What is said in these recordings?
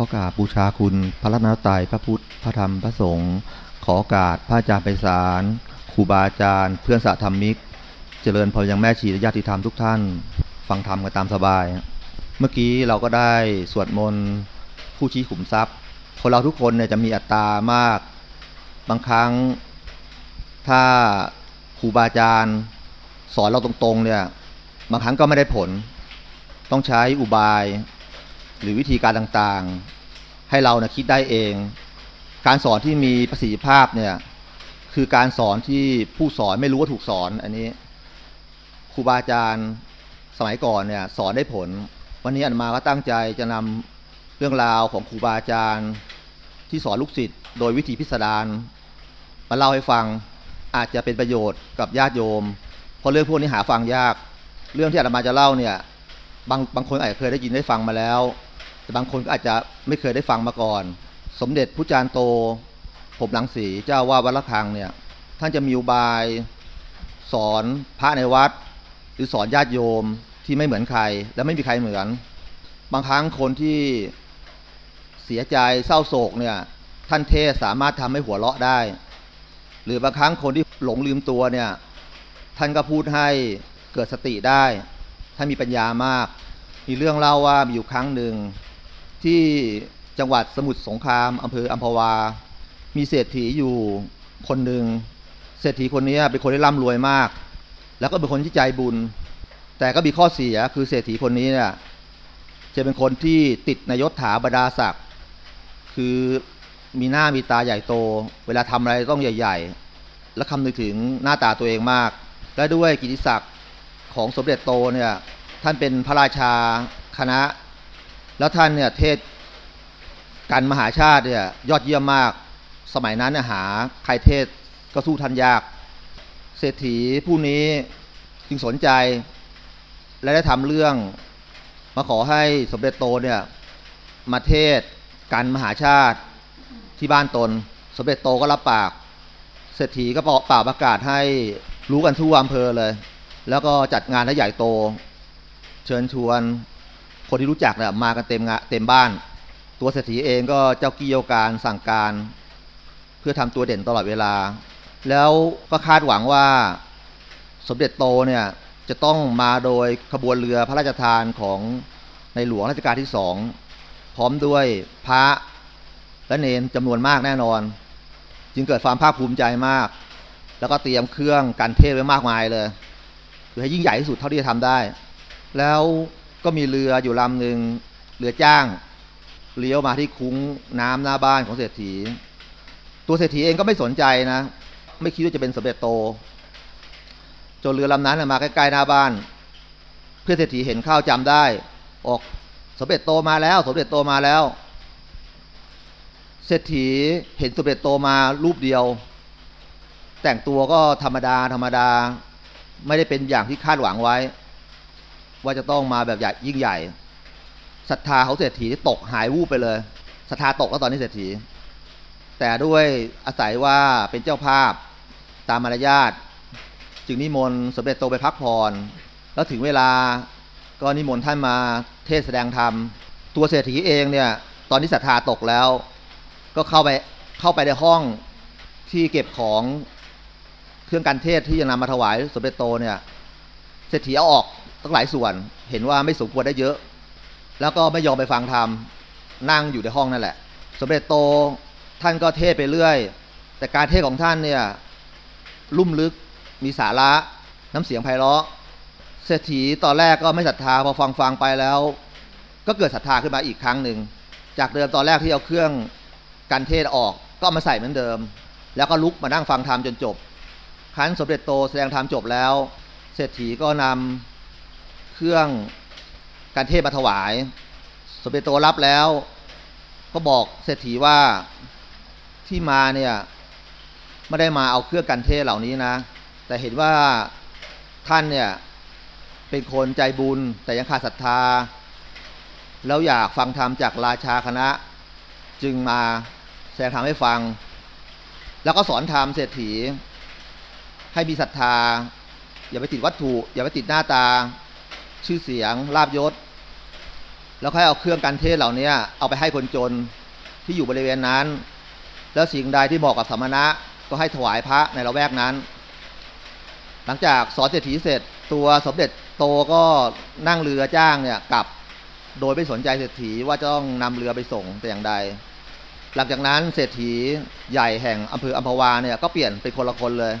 ขอกราบบูชาคุณพระรัตนตรัยพระพุทธพระธรรมพระสงฆ์ขอโอกาสพระอาจารย์ไปสารครูบาอาจารย์ เพื่อนสาธรรมิก เจริญพรยังแม่ชีญาติธรรมทุกท่าน ฟังธรรมกันตามสบาย เมื่อกี้เราก็ได้สวดมนต์ผู้ชี้ขุมทรัพย์คนเราทุกคนเนี่ยจะมีอัตตามาก บางครั้งถ้าครูบาอาจารย์ สอนเราตรงๆเนี่ยบางครั้งก็ไม่ได้ผล ต้องใช้อุบาย หรือวิธีการต่างๆ ให้เรานะคิดได้เอง การสอนที่มีประสิทธิภาพเนี่ยคือการสอนที่ผู้สอนไม่รู้ว่าถูกสอน อันนี้ครูบาอาจารย์สมัยก่อนเนี่ยสอนได้ผล วันนี้อันมาก็ตั้งใจจะนำเรื่องราวของครูบาอาจารย์ที่สอนลูกศิษย์โดยวิธีพิสดารมาเล่าให้ฟังอาจจะเป็นประโยชน์กับญาติโยม เพราะเรื่องพวกนี้หาฟังยาก เรื่องที่อาตมาจะเล่าเนี่ยบางบางคนอาจจะเคยได้ยินได้ฟังมาแล้ว แต่บางคนก็อาจจะไม่เคยได้ฟังมาก่อน สมเด็จพระจารย์โตผมหลังสีเจ้าว่าวัดละคังเนี่ยท่านจะมีอุบายสอนพระในวัด หรือสอนญาติโยมที่ไม่เหมือนใคร และไม่มีใครเหมือน บางครั้งคนที่เสียใจเศร้าโศกเนี่ยท่านเทศสามารถทำให้หัวเราะได้ หรือบางครั้งคนที่หลงลืมตัวเนี่ยท่านก็พูดให้เกิดสติได้ท่านมีปัญญามาก มีเรื่องเล่าว่ามีอยู่ครั้งหนึ่ง ที่จังหวัดสมุทรสงครามอำเภออัมพวา มีเศรษฐีอยู่คนหนึ่งเศรษฐีคนนี้เป็นคนที่ร่ำรวยมาก แล้วก็เป็นคนที่ใจบุญ แต่ก็มีข้อเสียคือเศรษฐีคนนี้เนี่ยจะเป็นคนที่ติดนยศถาบรรดาศักดิ์คือมีหน้ามีตาใหญ่โต เวลาทำอะไรต้องใหญ่ ๆ และคำนึกถึงหน้าตาตัวเองมาก และด้วยกิติศักดิ์ของสมเด็จโตเนี่ยท่านเป็นพระราชาคณะ แล้วท่านเนี่ยเทศการมหาชาติเนี่ยยอดเยี่ยมมาก สมัยนั้นเนี่ยหาใครเทศก็สู้ท่านยาก เศรษฐีผู้นี้จึงสนใจ และได้ทำเรื่อง มาขอให้สมเด็จโตเนี่ยมาเทศการมหาชาติที่บ้านตน สมเด็จโตก็รับปาก เศรษฐีก็เป่าประกาศให้รู้กันทั่วอำเภอเลย แล้วก็จัดงานให้ใหญ่โต เชิญชวน คนที่รู้จักเนี่ยมากันเต็มงเต็มบ้าน ตัวเศรษฐีเองก็เจ้ากี่ยวการสั่งการ เพื่อทำตัวเด่นตลอดเวลา แล้วก็คาดหวังว่าสมเด็จโตเนี่ยจะต้องมาโดยขบวนเรือพระราชทานของในหลวงรัชกาลที่สองพร้อมด้วยพระและเนนจำนวนมากแน่นอน จึงเกิดความภาคภูมิใจมาก แล้วก็เตรียมเครื่องการเทศไว้มากมายเลย คือให้ยิ่งใหญ่ที่สุดเท่าที่จะทำได้ แล้ว ก็มีเรืออยู่ลำหนึ่งเรือจ้าง เลี้ยวมาที่คุ้งน้ำหน้าบ้านของเศรษฐี ตัวเศรษฐีเองก็ไม่สนใจนะ ไม่คิดว่าจะเป็นสมเด็จโต จนเรือลำนั้นมาใกล้ๆหน้าบ้าน เพื่อเศรษฐีเห็นข้าวจำได้ ออกสมเด็จโตมาแล้วสมเด็จโตมาแล้ว เศรษฐีเห็นสมเด็จโตมารูปเดียว แต่งตัวก็ธรรมดาธรรมดา ไม่ได้เป็นอย่างที่คาดหวังไว้ ว่าจะต้องมาแบบใหญ่ยิ่งใหญ่ศรัทธาเขาเศรษฐีตกหายวูบไปเลยศรัทธาตกแล้วตอนนี้เศรษฐี แต่ด้วยอาศัยว่าเป็นเจ้าภาพตามมารยาทจึงนิมนต์สมเด็จโตไปพักผ่อนแล้วถึงเวลาก็นิมนต์ท่านมาเทศแสดงธรรม ตัวเศรษฐีเองเนี่ยตอนนี้ศรัทธาตกแล้ว ก็เข้าไปเข้าไปในห้องที่เก็บของเครื่องการเทศที่จะนำมาถวายสมเด็จโตเนี่ยเศรษฐีเอาออก ตั้งหลายส่วนเห็นว่าไม่สมควรได้เยอะ แล้วก็ไม่ยอมไปฟังธรรมนั่งอยู่ในห้องนั่นแหละ สมเด็จโตท่านก็เทศไปเรื่อย แต่การเทศของท่านเนี่ยลุ่มลึกมีสาระน้ำเสียงไพเราะเศรษฐีตอนแรกก็ไม่ศรัทธาพอฟังฟังไปแล้ว ก็เกิดศรัทธาขึ้นมาอีกครั้งหนึ่งจากเดิมตอนแรกที่เอาเครื่องการเทศออกก็มาใส่เหมือนเดิม แล้วก็ลุกมานั่งฟังธรรมจนจบครั้นสมเด็จโตแสดงธรรมจบแล้ว เศรษฐีก็นำ เครื่องการเทศมาถวาย สมเด็จโตรับแล้ว ก็บอกเศรษฐีว่าที่มาเนี่ยไม่ได้มาเอาเครื่องการเทศเหล่านี้นะ แต่เห็นว่าท่านเนี่ยเป็นคนใจบุญแต่ยังขาดศรัทธา แล้วอยากฟังธรรมจากราชาคณะ จึงมาแสดงธรรมให้ฟัง แล้วก็สอนธรรมเศรษฐี ให้มีศรัทธา อย่าไปติดวัตถุ อย่าไปติดหน้าตา ชื่อเสียงลาบยศ แล้วค่อยเอาเครื่องกันเทศเหล่านี้เอาไปให้คนจนที่อยู่บริเวณนั้น แล้วสิ่งใดที่เหมาะกับสมณะก็ให้ถวายพระในละแวกนั้น หลังจากสอนเศรษฐีเสร็จตัวสมเด็จโตก็นั่งเรือจ้างเนี่ยกลับโดยไม่สนใจเศรษฐีว่าจะต้องนำเรือไปส่งแต่อย่างใด หลังจากนั้นเศรษฐีใหญ่แห่งอำเภออัมพวาเนี่ยก็เปลี่ยนเป็นคนละคนเลย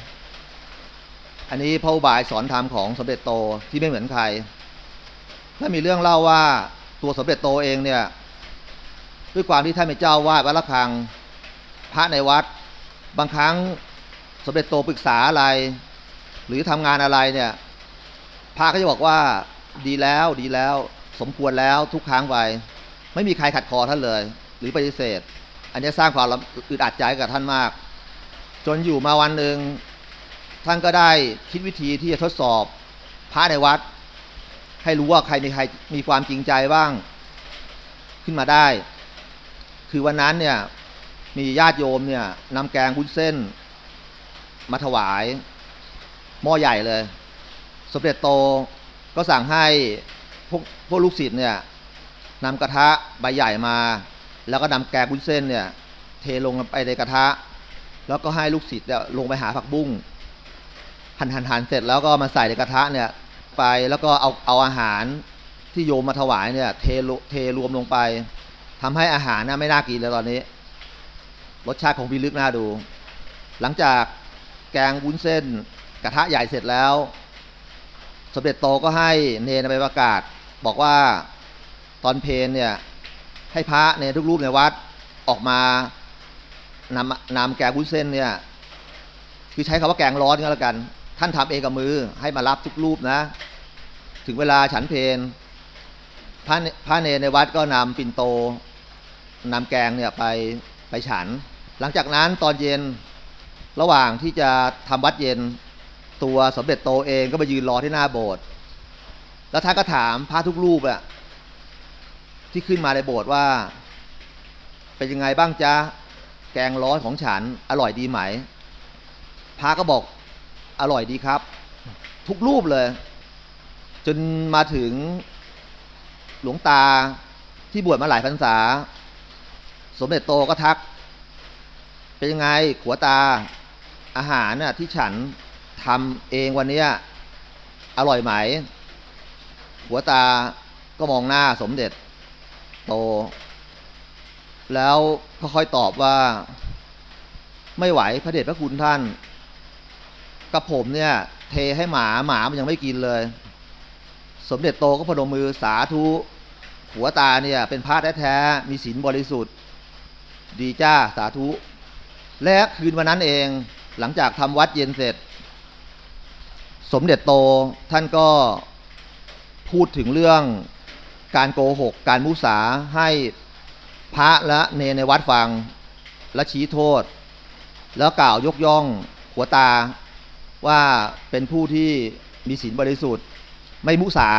อันนี้พระบายสอนธรรมของสมเด็จโตที่ไม่เหมือนใคร ถ้ามีเรื่องเล่าว่าตัวสมเด็จโตเองเนี่ยด้วยความที่ท่านเป็นเจ้าวาดวัดละคัง พระในวัด บางครั้งสมเด็จโตปรึกษาอะไร หรือทำงานอะไรเนี่ยพระก็จะบอกว่าดีแล้วดีแล้วสมควรแล้วทุกครั้งไปไม่มีใครขัดคอท่านเลย หรือปฏิเสธ อันนี้สร้างความอึดอัดใจกับท่านมาก จนอยู่มาวันหนึ่งท่านก็ได้คิดวิธีที่จะทดสอบพระในวัด ให้รู้ว่าใครมีใครมีความจริงใจบ้างขึ้นมาได้ คือวันนั้นเนี่ยมีญาติโยมเนี่ยนำแกงวุ้นเส้น มาถวาย หม้อใหญ่เลย สมเด็จโตก็สั่งให้พวกพวกลูกศิษย์เนี่ยนำกระทะใบใหญ่มา แล้วก็นำแกงวุ้นเส้นเนี่ย เทลงไปในกระทะ แล้วก็ให้ลูกศิษย์เนี่ยลงไปหาผักบุ้งหั่นหั่นหั่นเสร็จแล้วก็มาใส่ในกระทะเนี่ย ไปแล้วก็เอาเอาอาหารที่โยมมาถวายเนี่ยเทเทรวมลงไปทำให้อาหารน่ะไม่น่ากินเลยตอนนี้ รสชาติของพิลึกน่าดู หลังจากแกงวุ้นเส้น กระทะใหญ่เสร็จแล้ว สมเด็จโตก็ให้เนนไปประกาศ บอกว่าตอนเพลเนี่ยให้พระเนนทุกรูปในวัดออกมานำนำแกงวุ้นเส้นเนี่ยคือใช้คำว่าแกงร้อนก็แล้วกัน ท่านทำเองกับมือให้มารับทุกรูปนะ ถึงเวลาฉันเพลพระพระเนรในวัดก็นำปิ่นโตนำแกงเนี่ยไปไปฉัน หลังจากนั้นตอนเย็นระหว่างที่จะทำวัดเย็นตัวสมเด็จโตเองก็ไปยืนรอที่หน้าโบสถ์แล้วท่านก็ถามพระทุกรูปอะที่ขึ้นมาในโบสถ์ว่า เป็นยังไงบ้างจ๊ะแกงร้อนของฉันอร่อยดีไหมพระก็บอกอร่อยดีครับ ทุกรูปเลย จนมาถึงหลวงตาที่บวชมาหลายพรรษา สมเด็จโตก็ทัก เป็นยังไงขัวตาอาหารน่ะที่ฉันทำเองวันนี้อร่อยไหม หัวตาก็มองหน้าสมเด็จ โต แล้วค่อยๆตอบว่า ไม่ไหวพระเดชพระคุณท่าน กับผมเนี่ย เทให้หมาหมามันยังไม่กินเลย สมเด็จโตก็พนมมือสาธุหัวตาเนี่ยเป็นพระแท้ๆมีศีลบริสุทธิ์ ดีจ้าสาธุ และคืนวันนั้นเองหลังจากทำวัดเย็นเสร็จ สมเด็จโตท่านก็พูดถึงเรื่องการโกหก การมุสาให้พระและเนในวัดฟังและชี้โทษ แล้วกล่าวยกย่องหัวตาว่าเป็นผู้ที่มีศีลบริสุทธิ์ ไม่มุสา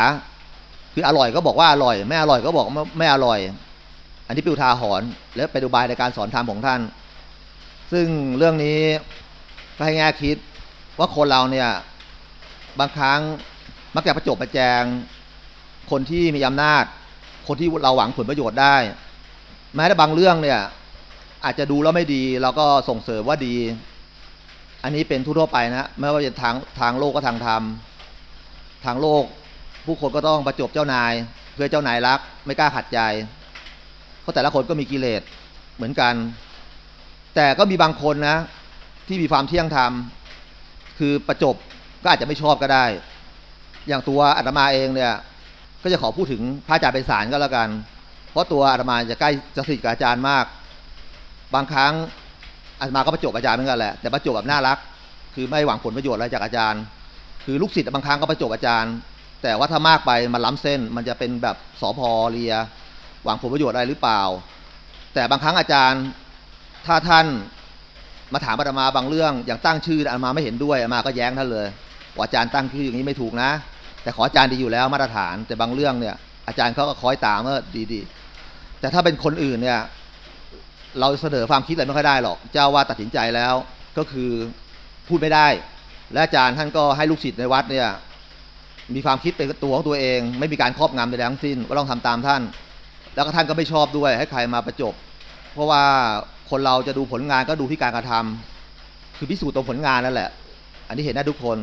คืออร่อยก็บอกว่าอร่อย ไม่อร่อยก็บอกไม่อร่อย อันนี้ป็นอุทาหรณ์และเป็นอุบายในการสอนธรรมของท่าน ซึ่งเรื่องนี้ก็ให้แง่คิดว่าคนเราเนี่ยบางครั้งมักจะประจบประแจง คนที่มีอำนาจ คนที่เราหวังผลประโยชน์ได้ แม้แต่บางเรื่องเนี่ยอาจจะดูแล้วไม่ดีเราก็ส่งเสริมว่าดี อันนี้เป็นทั่วไปนะไม่ว่าจะทางทางโลกก็ทางธรรม ทางโลก ผู้คนก็ต้องประจบเจ้านาย เพื่อเจ้านายรัก ไม่กล้าขัดใจเพราะแต่ละคนก็มีกิเลสเหมือนกัน แต่ก็มีบางคนนะ ที่มีความเที่ยงธรรมคือประจบก็อาจจะไม่ชอบก็ได้ อย่างตัวอาตมาเองเนี่ยก็จะขอพูดถึงพระอาจารย์ไปสารก็แล้วกัน เพราะตัวอาตมาจะใกล้จะสนิทกับอาจารย์มาก บางครั้งอาตมาก็ประจบอาจารย์เหมือนกันแหละแต่ประจบแบบน่ารัก คือไม่หวังผลประโยชน์อะไรจากอาจารย์ คือลูกศิษย์บางครั้งก็ประจบอาจารย์ แต่ว่าถ้ามากไปมันล้ำเส้น มันจะเป็นแบบสอพอเรียหวังผลประโยชน์อะไรหรือเปล่า แต่บางครั้งอาจารย์ถ้าท่านมาถามอาตมาบางเรื่อง อย่างตั้งชื่ออาตมาไม่เห็นด้วยอาตมาก็แย้งท่านเลยว่าอาจารย์ตั้งชื่ออย่างนี้ไม่ถูกนะ แต่ขออาจารย์ดีอยู่แล้วมาตรฐาน แต่บางเรื่องเนี่ย อาจารย์เขาก็คอยตามว่าดีๆ แต่ถ้าเป็นคนอื่นเนี่ย เราเสนอความคิดอะไรไม่ค่อยได้หรอก เจ้าว่าตัดสินใจแล้วก็คือพูดไม่ได้ และอาจารย์ท่านก็ให้ลูกศิษย์ในวัดเนี่ยมีความคิดเป็นตัวของตัวเอง ไม่มีการครอบงำใดทั้งสิ้นว่าต้องทำตามท่าน แล้วก็ท่านก็ไม่ชอบด้วยให้ใครมาประจบ เพราะว่าคนเราจะดูผลงานก็ดูที่การกระทำคือพิสูจน์ตรงผลงานนั่นแหละ อันนี้เห็นได้ทุกคน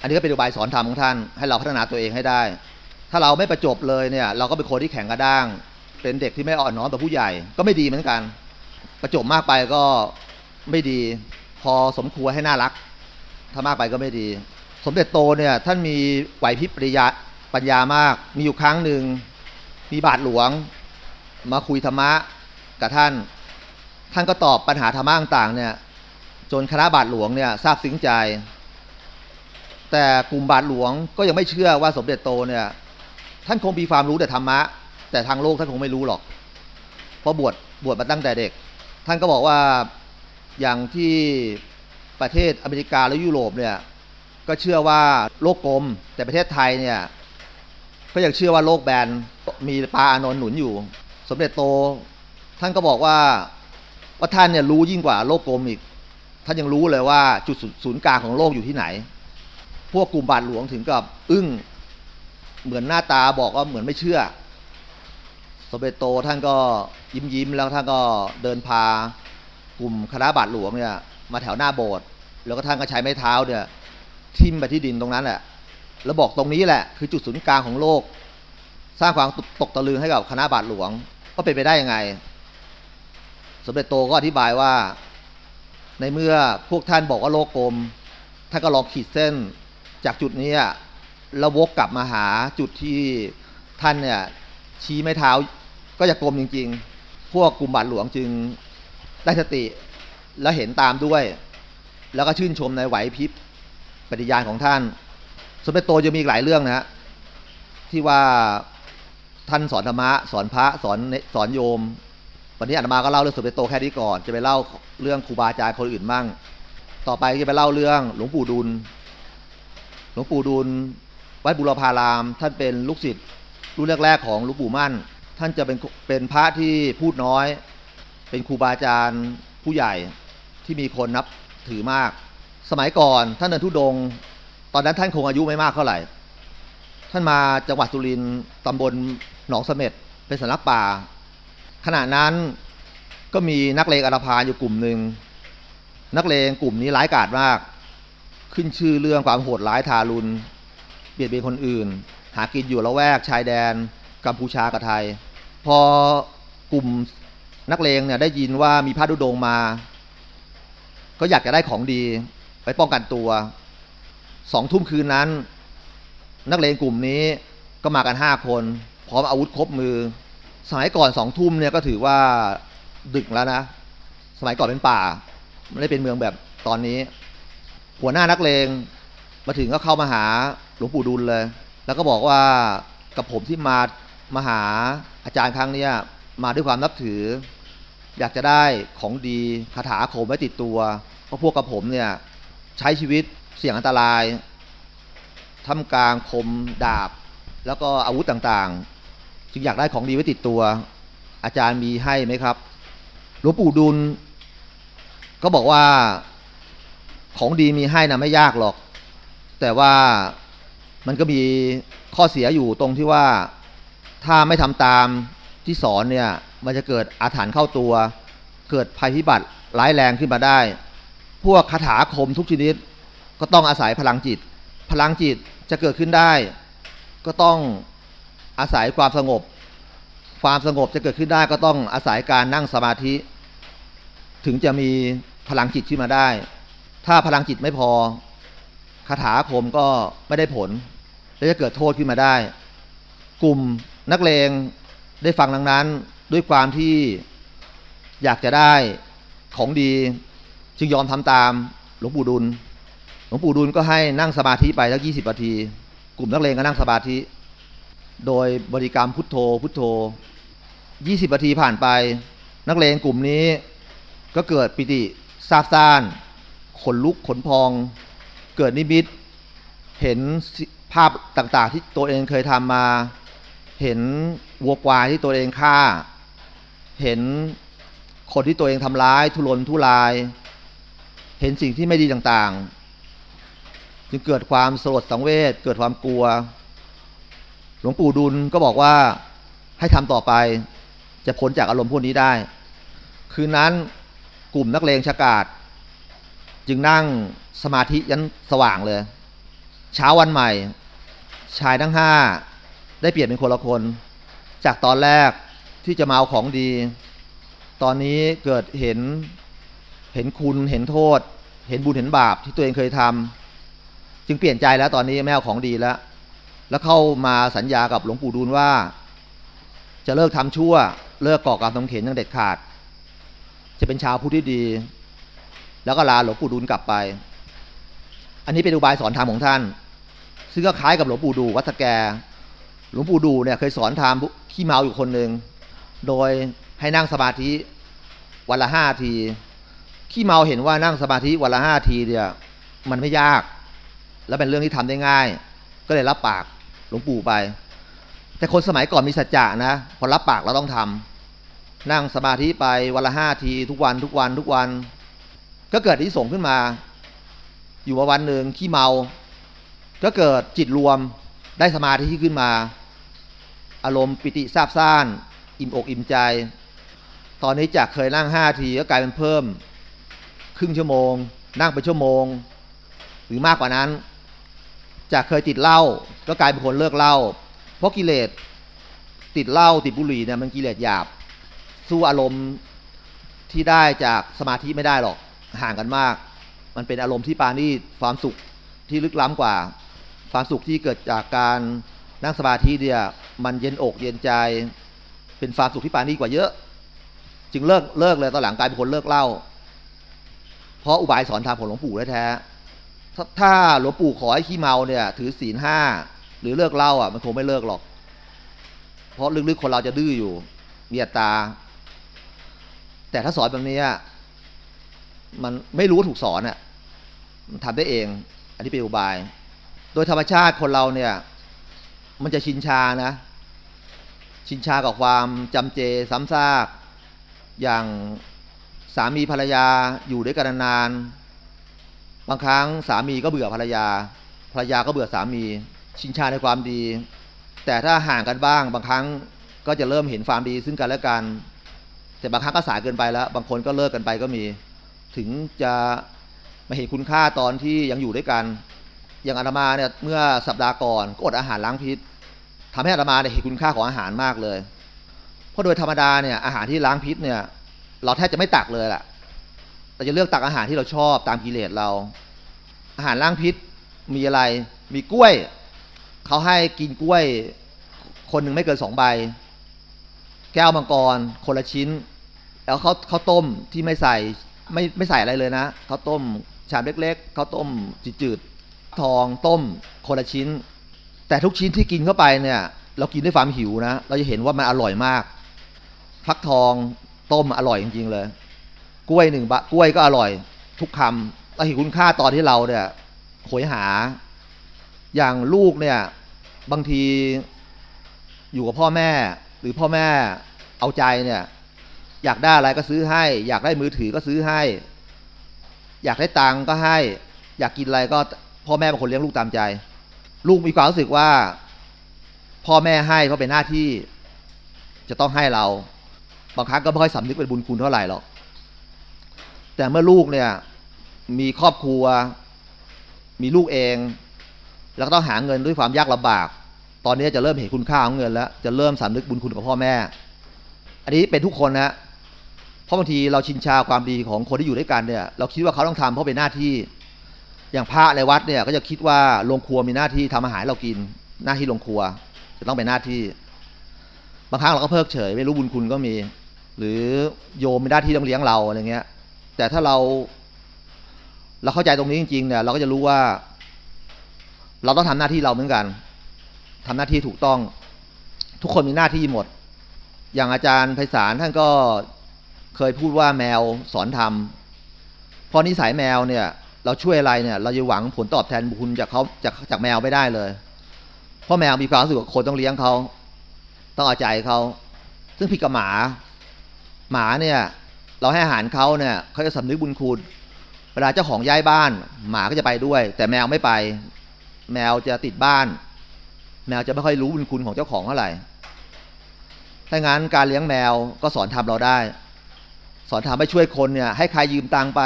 อันนี้ก็เป็นอุบายสอนธรรมของท่าน ให้เราพัฒนาตัวเองให้ได้ ถ้าเราไม่ประจบเลยเนี่ย เราก็เป็นคนที่แข็งกระด้าง เป็นเด็กที่ไม่อ่อนน้อมต่อผู้ใหญ่ก็ไม่ดีเหมือนกัน ประจบมากไปก็ไม่ดี พอสมควรให้น่ารัก ถ้ามากไปก็ไม่ดี สมเด็จโตเนี่ย ท่านมีไหวพริบปริยาปัญญามาก มีอยู่ครั้งหนึ่ง มีบาทหลวง มาคุยธรรมะกับท่าน ท่านก็ตอบปัญหาธรรมะต่างๆเนี่ย จนคณะบาทหลวงเนี่ยทราบซึ้งใจ แต่กลุ่มบาทหลวงก็ยังไม่เชื่อว่าสมเด็จโตเนี่ย ท่านคงมีความรู้แต่ธรรมะ แต่ทางโลกท่านคงไม่รู้หรอก เพราะบวชบวชมาตั้งแต่เด็ก ท่านก็บอกว่าอย่างที่ ประเทศอเมริกาและยุโรปเนี่ยก็เชื่อว่าโลกกลม แต่ประเทศไทยเนี่ยก็ยังเชื่อว่าโลกแบนมีปลาอานนท์หนุนอยู่ สมเด็จโต ท่านก็บอกว่าว่าท่านเนี่ยรู้ยิ่งกว่าโลกกลมอีก ท่านยังรู้เลยว่าจุดศูนย์กลางของโลกอยู่ที่ไหน พวกกลุ่มบาทหลวงถึงกับอึ้งเหมือนหน้าตาบอกว่าเหมือนไม่เชื่อ สมเด็จโตท่านก็ยิ้มยิ้มแล้วท่านก็เดินพากลุ่มคณะบาทหลวงเนี่ย มาแถวหน้าโบสถ์แล้วก็ท่านก็ใช้ไม้เท้าเนี่ยทิ่มไปที่ดินตรงนั้นแหละแล้วบอกตรงนี้แหละคือจุดศูนย์กลางของโลก สร้างความตกตะลึงให้กับคณะบาทหลวงก็เป็นไปได้ยังไง สมเด็จโตก็อธิบายว่า ในเมื่อพวกท่านบอกว่าโลกกลมท่านก็ลองขีดเส้นจากจุดนี้แล้ววกกลับมาหาจุดที่ท่านเนี่ยชี้ไม้เท้าก็จะกลมจริง ๆ พวกกลุ่มบาทหลวงจึงได้สติ และเห็นตามด้วย แล้วก็ชื่นชมในไหวพริบปฏิญาณของท่าน สมเด็จโตจะมีอีกหลายเรื่องนะฮะที่ว่าท่านสอนธรรมะสอนพระสอนสอนโยม วันนี้อาตมาก็เล่าเรื่องสมเด็จโตแค่นี้ก่อน จะไปเล่าเรื่องครูบาอาจารย์คนอื่นมั่ง ต่อไปจะไปเล่าเรื่องหลวงปู่ดุล หลวงปู่ดุลวัดบุรพาราม ท่านเป็นลูกศิษย์รุ่นแรกๆของหลวงปู่มั่น ท่านจะเป็นเป็นพระที่พูดน้อย เป็นครูบาอาจารย์ผู้ใหญ่ ที่มีคนนับถือมาก สมัยก่อนท่านเดินทุดง ตอนนั้นท่านคงอายุไม่มากเท่าไหร่ ท่านมาจังหวัดสุรินทร์ตำบลหนองเสม็ดเป็นสำนักป่า ขณะนั้นก็มีนักเลงอันธพาลอยู่กลุ่มหนึ่ง นักเลงกลุ่มนี้ร้ายกาจมาก ขึ้นชื่อเรื่องความโหดร้ายทารุณ เบียดเบียนคนอื่น หากินอยู่ละแวกชายแดน กัมพูชากับไทย พอกลุ่มนักเลงเนี่ยได้ยินว่ามีพระธุดงมา ก็อยากจะได้ของดีไปป้องกันตัวสองทุ่มคืนนั้น นักเลงกลุ่มนี้ก็มากันห้าคน พร้อมอาวุธครบมือ สมัยก่อนสองทุ่มเนี่ยก็ถือว่าดึกแล้วนะ สมัยก่อนเป็นป่า ไม่ได้เป็นเมืองแบบตอนนี้ หัวหน้านักเลงมาถึงก็เข้ามาหาหลวงปู่ดุลเลย แล้วก็บอกว่ากับผมที่มามาหาอาจารย์ครั้งนี้มาด้วยความนับถือ อยากจะได้ของดีคาถาอาคมไว้ติดตัว เพราะพวกกับผมเนี่ยใช้ชีวิตเสี่ยงอันตรายทำกลางคมดาบ แล้วก็อาวุธต่างๆ จึงอยากได้ของดีไว้ติดตัว อาจารย์มีให้ไหมครับหลวงปู่ดุล ก็บอกว่าของดีมีให้นะไม่ยากหรอก แต่ว่ามันก็มีข้อเสียอยู่ตรงที่ว่าถ้าไม่ทำตามที่สอนเนี่ย มันจะเกิดอาถรรพ์เข้าตัว เกิดภัยพิบัติร้ายแรงขึ้นมาได้ พวกคาถาคมทุกชนิด ก็ต้องอาศัยพลังจิต พลังจิตจะเกิดขึ้นได้ ก็ต้องอาศัยความสงบ ความสงบจะเกิดขึ้นได้ก็ต้องอาศัยการนั่งสมาธิ ถึงจะมีพลังจิตขึ้นมาได้ ถ้าพลังจิตไม่พอคาถาอาคมก็ไม่ได้ผล และจะเกิดโทษขึ้นมาได้ กลุ่มนักเลงได้ฟังดังนั้น ด้วยความที่อยากจะได้ของดี จึงยอมทำตามหลวงปู่ดุล หลวงปู่ดุลก็ให้นั่งสมาธิไปสักยี่สิบนาที กลุ่มนักเลงก็นั่งสมาธิ โดยบริกรรมพุทโธ พุทโธยี่สิบนาทีผ่านไป นักเลงกลุ่มนี้ก็เกิดปิติซาบซ่านขนลุกขนพอง เกิดนิมิต เห็นภาพต่างๆ ที่ตัวเองเคยทำมา เห็นวัวควายที่ตัวเองฆ่า เห็นคนที่ตัวเองทำร้าย ทุรนทุราย เห็นสิ่งที่ไม่ดีต่างๆ จึงเกิดความสลดสังเวชเกิดความกลัว หลวงปู่ดุลก็บอกว่าให้ทำต่อไปจะพ้นจากอารมณ์พวกนี้ได้ คืนนั้นกลุ่มนักเลงชากาศจึงนั่งสมาธิยันสว่างเลย เช้าวันใหม่ ชายทั้งห้าได้เปลี่ยนเป็นคนละคน จากตอนแรก ที่จะมาเอาของดี ตอนนี้เกิดเห็นเห็นคุณเห็นโทษ เห็นบุญเห็นบาปที่ตัวเองเคยทำจึงเปลี่ยนใจแล้วตอนนี้ไม่เอาของดีแล้ว แล้วเข้ามาสัญญากับหลวงปู่ดูลว่า จะเลิกทำชั่ว เลิกก่อกรรมทำเข็นอย่างเด็ดขาด จะเป็นชาวพุทธที่ดี แล้วก็ลาหลวงปู่ดูลกลับไป อันนี้เป็นอุบายสอนธรรมของท่าน ซึ่งก็คล้ายกับหลวงปู่ดูวัดสแกหลวงปู่ดูเนี่ยเคยสอนธรรมขี้เมาอยู่คนหนึ่ง โดยให้นั่งสมาธิวันละห้าที ขี้เมาเห็นว่านั่งสมาธิวันละห้าทีเนี่ยมันไม่ยาก และเป็นเรื่องที่ทำได้ง่าย ก็เลยรับปากหลวงปู่ไป แต่คนสมัยก่อนมีสัจจะนะ พอรับปากเราต้องทำนั่งสมาธิไปวันละห้าที ทุกวันทุกวันทุกวัน ก็เกิดที่ส่งขึ้นมา อยู่มาวันหนึ่งขี้เมา ก็เกิดจิตรวมได้สมาธิที่ขึ้นมา อารมณ์ปิติซาบซ่าน อิ่มอกอิ่มใจ ตอนนี้จากเคยนั่งห้าทีก็กลายเป็นเพิ่ม ครึ่งชั่วโมง นั่งไปชั่วโมง หรือมากกว่านั้น จากเคยติดเหล้าก็กลายเป็นคนเลิกเหล้าเพราะกิเลสติดเหล้าติดบุหรี่เนี่ยมันกิเลสหยาบ สู้อารมณ์ที่ได้จากสมาธิไม่ได้หรอกห่างกันมาก มันเป็นอารมณ์ที่ปานีตความสุขที่ลึกล้ำกว่า ความสุขที่เกิดจากการนั่งสมาธิเนี่ยมันเย็นอกเย็นใจ เป็นความสุขที่ปานีตกว่าเยอะ จึงเลิกเลิกเลยตอนหลังกลายเป็นคนเลิกเหล้าเพราะอุบายสอนธรรมของหลวงปู่แท้ๆถ้าถ้าหลวงปู่ขอให้ขี้เมาเนี่ย ถือศีลห้าหรือเลิกเหล้าอะมันคงไม่เลิกหรอก เพราะลึกๆคนเราจะดื้ออยู่มีอัตาแต่ถ้าสอนแบบนี้มันไม่รู้ว่าถูกสอนอะมันทำได้เอง อันนี้เป็นอุบาย โดยธรรมชาติคนเราเนี่ย มันจะชินชานะ ชินชากับความจำเจซ้ำซาก อย่างสามีภรรยาอยู่ด้วยกันนานบางครั้งสามีก็เบื่อภรรยา ภรรยาก็เบื่อสามี ชินชาในความดี แต่ถ้าห่างกันบ้าง บางครั้งก็จะเริ่มเห็นความดีซึ่งกันและกัน แต่บางครั้งก็สายเกินไปแล้ว บางคนก็เลิกกันไปก็มี ถึงจะมาเห็นคุณค่าตอนที่ยังอยู่ด้วยกัน อย่างอาตมาเนี่ยเมื่อสัปดาห์ก่อนก็อดอาหารล้างพิษ ทำให้อาตมาเห็นคุณค่าของอาหารมากเลย เพราะโดยธรรมดาเนี่ยอาหารที่ล้างพิษเนี่ย เราแทบจะไม่ตักเลยแหละแต่จะเลือกตักอาหารที่เราชอบตามกิเลสเรา อาหารล้างพิษมีอะไร มีกล้วย เขาให้กินกล้วย คนหนึ่งไม่เกินสองใบ แก้วมังกร คนละชิ้น แล้วเขาเขาต้มที่ไม่ใส่ไม่ไม่ใส่อะไรเลยนะเขาต้มชามเล็กๆเขาต้มจืดๆทองต้มคนละชิ้น แต่ทุกชิ้นที่กินเข้าไปเนี่ย เรากินด้วยความหิวนะ เราจะเห็นว่ามันอร่อยมาก ฟักทองต้มอร่อยจริงๆเลย กล้วยหนึ่งบะกล้วยก็อร่อย ทุกคำเราเห็นคุณค่าตอนที่เราเนี่ยโหยหา อย่างลูกเนี่ย บางทีอยู่กับพ่อแม่ หรือพ่อแม่เอาใจเนี่ย อยากได้อะไรก็ซื้อให้ อยากได้มือถือก็ซื้อให้ อยากได้ตังก็ให้ อยากกินอะไรก็พ่อแม่เป็นคนเลี้ยงลูกตามใจ ลูกมีความรู้สึกว่า พ่อแม่ให้เพราะเป็นหน้าที่ จะต้องให้เรา บางครั้งก็ไม่ค่อยสำนึกเป็นบุญคุณเท่าไหร่หรอก แต่เมื่อลูกเนี่ย มีครอบครัว มีลูกเอง แล้วก็ต้องหาเงินด้วยความยากลำบาก ตอนนี้จะเริ่มเห็นคุณค่าของเงินแล้ว จะเริ่มสำนึกบุญคุณกับพ่อแม่ อันนี้เป็นทุกคนนะเพราะบางทีเราชินชาความดีของคนที่อยู่ด้วยกันเนี่ย เราคิดว่าเขาต้องทำเพราะเป็นหน้าที่ อย่างพระในวัดเนี่ยก็จะคิดว่าโรงครัวมีหน้าที่ทำอาหารเรากิน หน้าที่โรงครัว จะต้องเป็นหน้าที่ บางครั้งเราก็เพิกเฉย ไม่รู้บุญคุณก็มี หรือโยมมีหน้าที่ต้องเลี้ยงเราอะไรเงี้ย แต่ถ้าเราเราเข้าใจตรงนี้จริงๆเนี่ยเราก็จะรู้ว่า เราต้องทำหน้าที่เราเหมือนกันทำหน้าที่ถูกต้อง ทุกคนมีหน้าที่หมด อย่างอาจารย์ไพศาลท่านก็เคยพูดว่าแมวสอนทำเพราะนิสัยแมวเนี่ย เราช่วยอะไรเนี่ย เราจะหวังผลตอบแทนบุญคุณจากเขาจากจากแมวไม่ได้เลย เพราะแมวมีความรู้สึกว่าคนต้องเลี้ยงเขาต้องเอาใจเขาซึ่งผิดกับหมา หมาเนี่ย เราให้อาหารเขาเนี่ยเขาจะสำนึกบุญคุณ เวลาเจ้าของย้ายบ้าน หมาก็จะไปด้วย แต่แมวไม่ไป แมวจะติดบ้าน แมวจะไม่ค่อยรู้บุญคุณของเจ้าของเท่าไหร่ถ้างั้นการเลี้ยงแมวก็สอนทำเราได้ สอนทำให้ช่วยคนเนี่ย ให้ใครยืมตังไป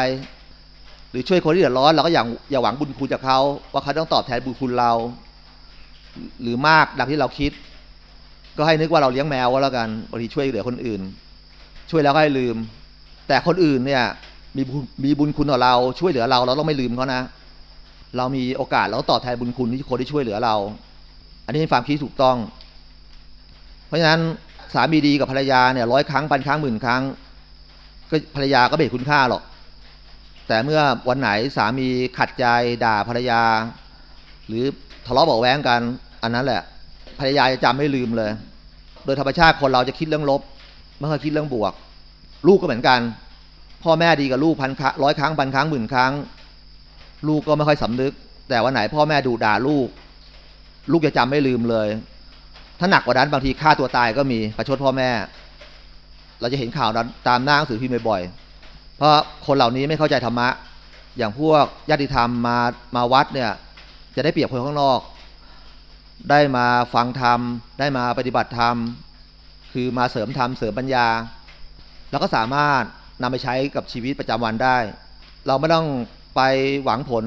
หรือช่วยคนที่เดือดร้อนเราก็อย่าอย่าหวังบุญคุณจากเขาว่าเขาต้องตอบแทนบุญคุณเรา หรือมากดังที่เราคิด ก็ให้นึกว่าเราเลี้ยงแมวก็แล้วกันบางทีช่วยเหลือคนอื่น ช่วยแล้วก็ให้ลืม แต่คนอื่นเนี่ยมีบุญมีบุญคุณต่อเราช่วยเหลือเราเราต้องไม่ลืมเขานะ เรามีโอกาสเราตองตอบแทนบุญคุณที่คนที่ช่วยเหลือเรา อันนี้เป็นความคิดถูกต้อง เพราะฉะนั้นสามีดีกับภรรยาเนี่ยร้อยครั้งพันครั้งหมื่นครั้ง ก็ภรรยาก็ไม่เห็นคุณค่าหรอก แต่เมื่อวันไหนสามีขัดใจด่าภรรยา หรือทะเลาะเบาแว้งกัน อันนั้นแหละภรรยาจะจำไม่ลืมเลย โดยธรรมชาติคนเราจะคิดเรื่องลบไม่เคยคิดเรื่องบวก ลูกก็เหมือนกัน พ่อแม่ดีกับลูกพันครั้งร้อยครั้งพันครั้งหมื่นครั้ง ลูกก็ไม่ค่อยสำนึก แต่วันไหนพ่อแม่ดูด่าลูก ลูกจะจำไม่ลืมเลย ถ้าหนักกว่านั้นบางทีฆ่าตัวตายก็มีประชดพ่อแม่ เราจะเห็นข่าวนั้นตามหน้าหนังสือพิมพ์บ่อยๆ เพราะคนเหล่านี้ไม่เข้าใจธรรมะ อย่างพวกญาติธรรมมามาวัดเนี่ยจะได้เปรียบคนข้างนอก ได้มาฟังธรรม ได้มาปฏิบัติธรรม คือมาเสริมธรรมเสริมปัญญา แล้วก็สามารถนำไปใช้กับชีวิตประจำวันได้ เราไม่ต้องไปหวังผล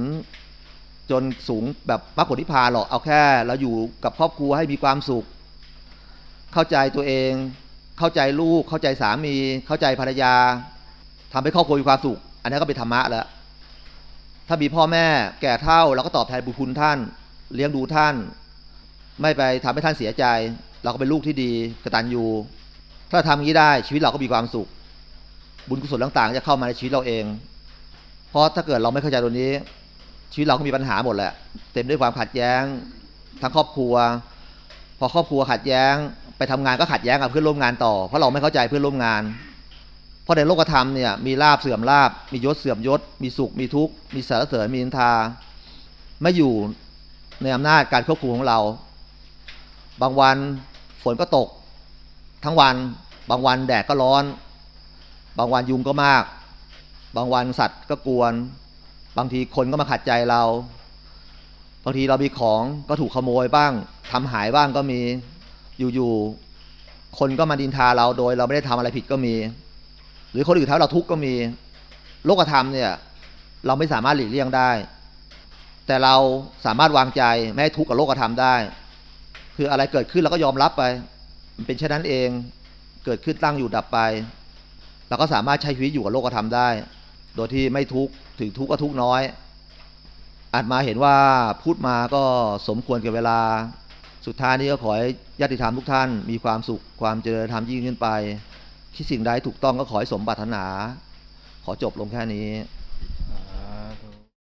จนสูงแบบมรรคผลนิพพานหรอกเอาแค่เราอยู่กับครอบครัวให้มีความสุข เข้าใจตัวเอง เข้าใจลูกเข้าใจสามี เข้าใจภรรยา ทำให้ครอบครัวมีความสุข อันนี้ก็เป็นธรรมะแล้ว ถ้ามีพ่อแม่แก่เท่าเราก็ตอบแทนบุญคุณท่าน เลี้ยงดูท่าน ไม่ไปทำให้ท่านเสียใจ เราก็เป็นลูกที่ดีกตัญญูถ้าทำอย่างนี้ได้ชีวิตเราก็มีความสุข บุญกุศลต่างๆ จะเข้ามาในชีวิตเราเอง เพราะถ้าเกิดเราไม่เข้าใจตัวนี้ ชีวิตเราก็มีปัญหาหมดแหละ เต็มด้วยความขัดแย้งทั้งครอบครัว พอครอบครัวขัดแย้ง ไปทำงานก็ขัดแย้งกับเพื่อนร่วมงานต่อ เพราะเราไม่เข้าใจเพื่อนร่วมงาน ราะในโลกธรรมเนี่ยมีลาบเสื่อมลาบมียศเสื่อมยศ มีสุขมีทุกข์มีสารเสริญมีนินทา ไม่อยู่ในอำนาจการควบคุมของเรา บางวันฝนก็ตก ทั้งวัน บางวันแดดก็ร้อน บางวันยุงก็มาก บางวันสัตว์ก็กวน บางทีคนก็มาขัดใจเรา บางทีเรามีของก็ถูกขโมยบ้างทำหายบ้างก็มีอยู่ๆคนก็มาดินทาเราโดยเราไม่ได้ทำอะไรผิดก็มี หรือคนอื่นทำเราทุกข์ก็มีโลกธรรมเนี่ยเราไม่สามารถหลีกเลี่ยงได้ แต่เราสามารถวางใจไม่ให้ทุกข์กับโลกธรรมได้ คืออะไรเกิดขึ้นเราก็ยอมรับไป มันเป็นเช่นนั้นเองเกิดขึ้นตั้งอยู่ดับไปเราก็สามารถใช้ชีวิตอยู่กับโลกธรรมได้ โดยที่ไม่ทุกข์ถึงทุกข์ก็ทุกข์น้อยอาจมาเห็นว่าพูดมาก็สมควรกับเวลา สุดท้ายนี้ก็ขอให้ญาติธรรมทุกท่าน มีความสุขความเจริญธรรมยิ่งขึ้นไป ที่สิ่งใดถูกต้องก็ขอให้สมปรารถนา ขอจบลงแค่นี้